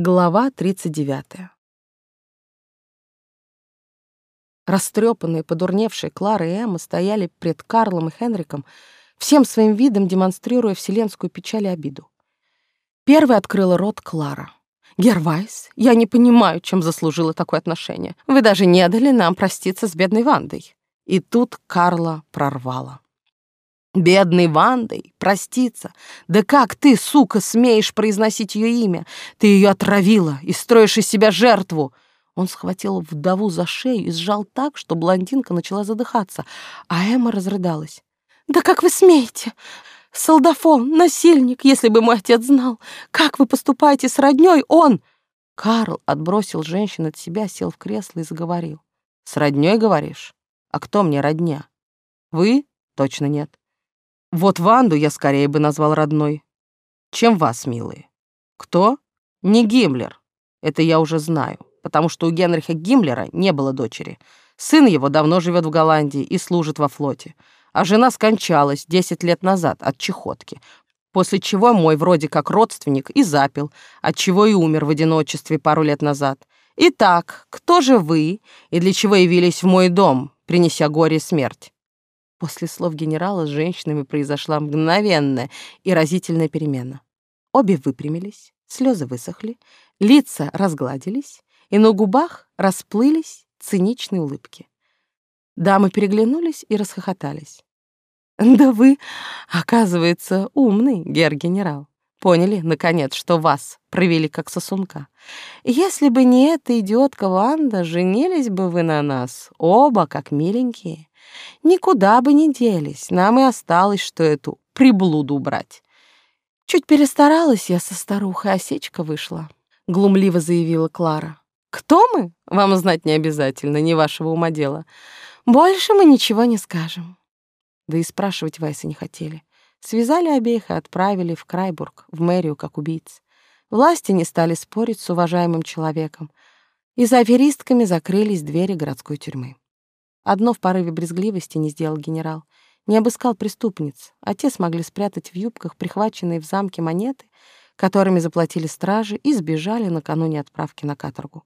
Глава 39. Растрепанные, подурневшие Клара и Эмма стояли пред Карлом и Хенриком, всем своим видом демонстрируя вселенскую печаль и обиду. Первой открыла рот Клара. «Гервайс, я не понимаю, чем заслужила такое отношение. Вы даже не дали нам проститься с бедной Вандой». И тут Карла прорвала. Бедной Вандой, проститься. Да как ты, сука, смеешь произносить ее имя? Ты ее отравила и строишь из себя жертву. Он схватил вдову за шею и сжал так, что блондинка начала задыхаться, а Эмма разрыдалась. «Да как вы смеете? Солдафон, насильник, если бы мой отец знал. Как вы поступаете с роднёй, он...» Карл отбросил женщину от себя, сел в кресло и заговорил. «С роднёй, говоришь? А кто мне родня? Вы? Точно нет. Вот Ванду я скорее бы назвал родной, чем вас, милые. Кто? Не Гиммлер. Это я уже знаю, потому что у Генриха Гиммлера не было дочери. Сын его давно живет в Голландии и служит во флоте. А жена скончалась 10 лет назад от чехотки, после чего мой вроде как родственник и запил, от чего и умер в одиночестве пару лет назад. Итак, кто же вы и для чего явились в мой дом, принеся горе и смерть? После слов генерала с женщинами произошла мгновенная и разительная перемена. Обе выпрямились, слезы высохли, лица разгладились, и на губах расплылись циничные улыбки. Дамы переглянулись и расхохотались. «Да вы, оказывается, умный, гер-генерал. Поняли, наконец, что вас провели как сосунка. Если бы не эта идиотка Ванда, женились бы вы на нас, оба как миленькие. Никуда бы не делись, нам и осталось, что эту приблуду убрать. Чуть перестаралась я со старухой, осечка вышла, глумливо заявила Клара. Кто мы? Вам знать не обязательно, не вашего ума дело. Больше мы ничего не скажем. Да и спрашивать Вайса не хотели. Связали обеих и отправили в Крайбург, в мэрию, как убийц. Власти не стали спорить с уважаемым человеком, и за аферистками закрылись двери городской тюрьмы. Одно в порыве брезгливости не сделал генерал. Не обыскал преступниц, а те смогли спрятать в юбках прихваченные в замке монеты, которыми заплатили стражи, и сбежали накануне отправки на каторгу.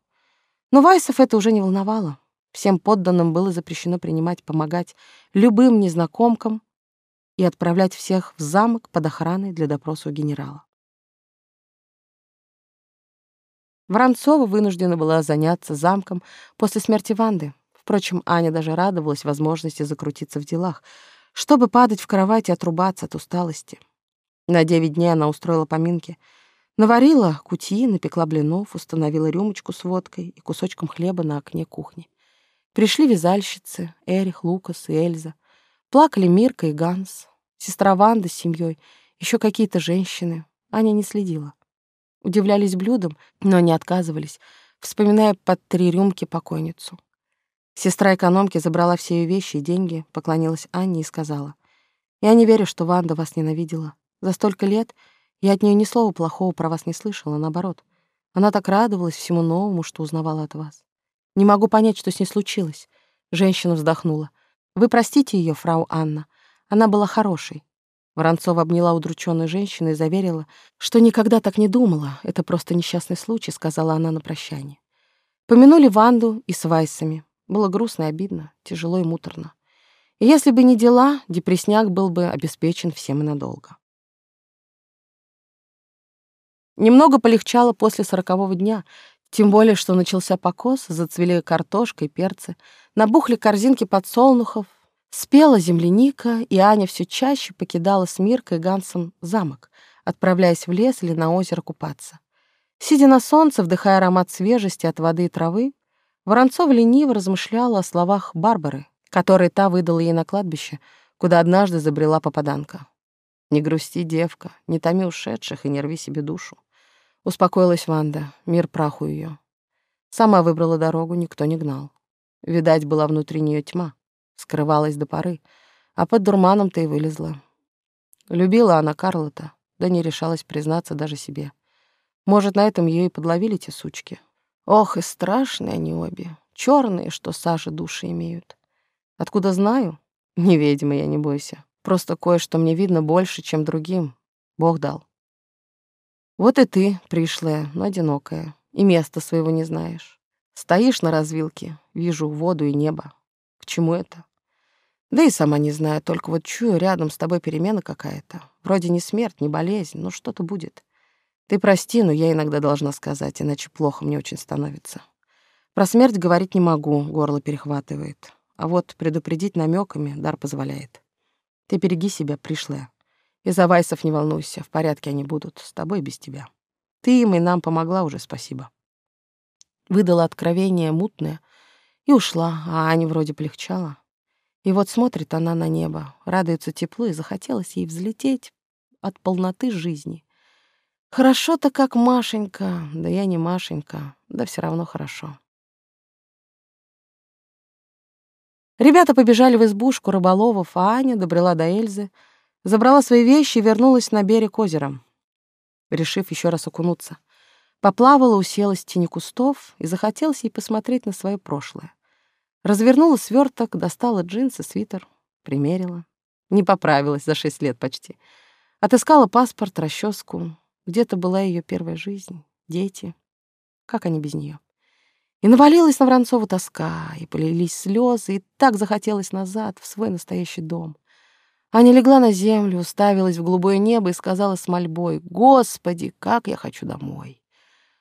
Но Вайсов это уже не волновало. Всем подданным было запрещено принимать, помогать любым незнакомкам и отправлять всех в замок под охраной для допроса у генерала. Воронцова вынуждена была заняться замком после смерти Ванды, Впрочем, Аня даже радовалась возможности закрутиться в делах, чтобы падать в кровать и отрубаться от усталости. На девять дней она устроила поминки. Наварила кутьи, напекла блинов, установила рюмочку с водкой и кусочком хлеба на окне кухни. Пришли вязальщицы Эрих, Лукас и Эльза. Плакали Мирка и Ганс, сестра Ванда с семьей, еще какие-то женщины. Аня не следила. Удивлялись блюдам, но не отказывались, вспоминая под три рюмки покойницу. Сестра экономки забрала все ее вещи и деньги, поклонилась Анне и сказала, «Я не верю, что Ванда вас ненавидела. За столько лет я от нее ни слова плохого про вас не слышала, наоборот. Она так радовалась всему новому, что узнавала от вас. Не могу понять, что с ней случилось». Женщина вздохнула. «Вы простите ее, фрау Анна. Она была хорошей». Воронцова обняла удрученную женщину и заверила, что никогда так не думала. Это просто несчастный случай, сказала она на прощание. Помянули Ванду и с Вайсами. Было грустно и обидно, тяжело и муторно. И если бы не дела, депресняк был бы обеспечен всем и надолго. Немного полегчало после сорокового дня, тем более, что начался покос, зацвели картошка и перцы, набухли корзинки подсолнухов, спела земляника, и Аня все чаще покидала с Миркой и Гансом замок, отправляясь в лес или на озеро купаться. Сидя на солнце, вдыхая аромат свежести от воды и травы, Воронцов лениво размышляла о словах Барбары, которые та выдала ей на кладбище, куда однажды забрела попаданка. «Не грусти, девка, не томи ушедших и не рви себе душу». Успокоилась Ванда, мир праху ее. Сама выбрала дорогу, никто не гнал. Видать, была внутри нее тьма, скрывалась до поры, а под дурманом-то и вылезла. Любила она Карлота, да не решалась признаться даже себе. Может, на этом ее и подловили те сучки, Ох, и страшные они обе, черные, что сажи души имеют. Откуда знаю? Не ведьма я, не бойся. Просто кое-что мне видно больше, чем другим. Бог дал. Вот и ты, пришлая, но одинокая, и места своего не знаешь. Стоишь на развилке, вижу воду и небо. К чему это? Да и сама не знаю, только вот чую рядом с тобой перемена какая-то. Вроде не смерть, не болезнь, но что-то будет. Ты прости, но я иногда должна сказать, иначе плохо мне очень становится. Про смерть говорить не могу, горло перехватывает. А вот предупредить намеками дар позволяет. Ты береги себя, пришлая. И за Вайсов не волнуйся, в порядке они будут, с тобой без тебя. Ты им и нам помогла уже, спасибо. Выдала откровение мутное и ушла, а Аня вроде полегчала. И вот смотрит она на небо, радуется теплу, и захотелось ей взлететь от полноты жизни. Хорошо-то как Машенька, да я не Машенька, да все равно хорошо. Ребята побежали в избушку рыболовов, а Аня добрела до Эльзы, забрала свои вещи и вернулась на берег озера, решив еще раз окунуться. Поплавала, уселась в тени кустов и захотелось ей посмотреть на свое прошлое. Развернула сверток, достала джинсы, свитер, примерила. Не поправилась за шесть лет почти. Отыскала паспорт, расческу. Где-то была ее первая жизнь, дети. Как они без нее? И навалилась на Воронцову тоска, и полились слезы, и так захотелось назад, в свой настоящий дом. Аня легла на землю, уставилась в голубое небо и сказала с мольбой, «Господи, как я хочу домой!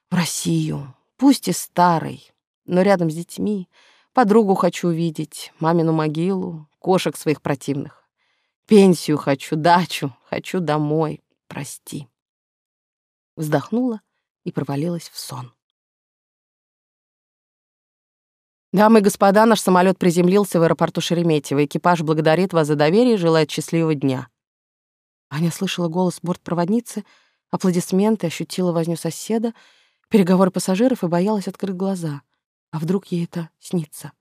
В Россию, пусть и старой, но рядом с детьми, подругу хочу увидеть, мамину могилу, кошек своих противных. Пенсию хочу, дачу, хочу домой, прости». Вздохнула и провалилась в сон. Дамы и господа, наш самолет приземлился в аэропорту Шереметьево. Экипаж благодарит вас за доверие и желает счастливого дня. Аня слышала голос бортпроводницы, аплодисменты, ощутила возню соседа, переговоры пассажиров и боялась открыть глаза. А вдруг ей это снится?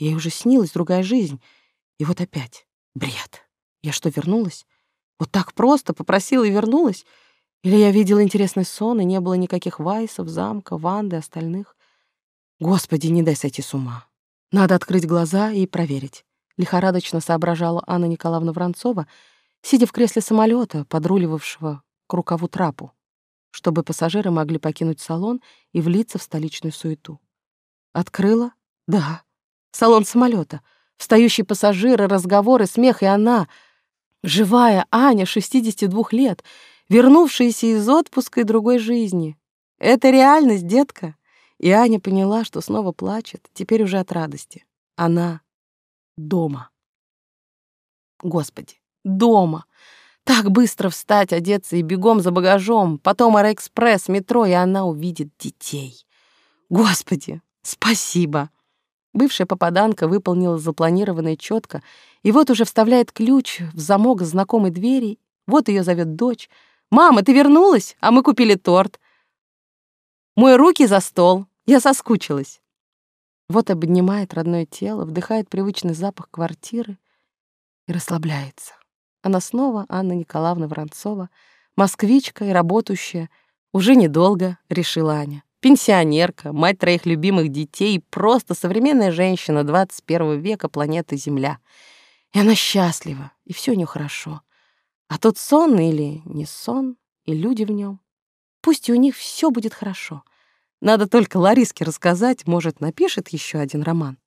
Ей уже снилась другая жизнь. И вот опять. Бред. Я что, вернулась? Вот так просто попросила и вернулась? Или я видела интересный сон, и не было никаких Вайсов, замка, Ванды, остальных? Господи, не дай сойти с ума. Надо открыть глаза и проверить. Лихорадочно соображала Анна Николаевна Воронцова, сидя в кресле самолета, подруливавшего к рукаву трапу, чтобы пассажиры могли покинуть салон и влиться в столичную суету. Открыла? Да. Салон самолета. Встающие пассажиры, разговоры, смех, и она, живая Аня, 62 лет, вернувшаяся из отпуска и другой жизни. Это реальность, детка. И Аня поняла, что снова плачет, теперь уже от радости. Она дома. Господи, дома. Так быстро встать, одеться и бегом за багажом, потом аэроэкспресс, метро, и она увидит детей. Господи, спасибо. Бывшая попаданка выполнила запланированное четко, и вот уже вставляет ключ в замок знакомой двери, вот ее зовет дочь. «Мама, ты вернулась? А мы купили торт. Мой руки за стол. Я соскучилась. Вот обнимает родное тело, вдыхает привычный запах квартиры и расслабляется. Она снова Анна Николаевна Воронцова, москвичка и работающая, уже недолго, решила Аня. Пенсионерка, мать троих любимых детей, просто современная женщина 21 века планеты Земля. И она счастлива, и все у нее хорошо. А тот сон или не сон, и люди в нем. Пусть и у них все будет хорошо. Надо только Лариске рассказать, может, напишет еще один роман.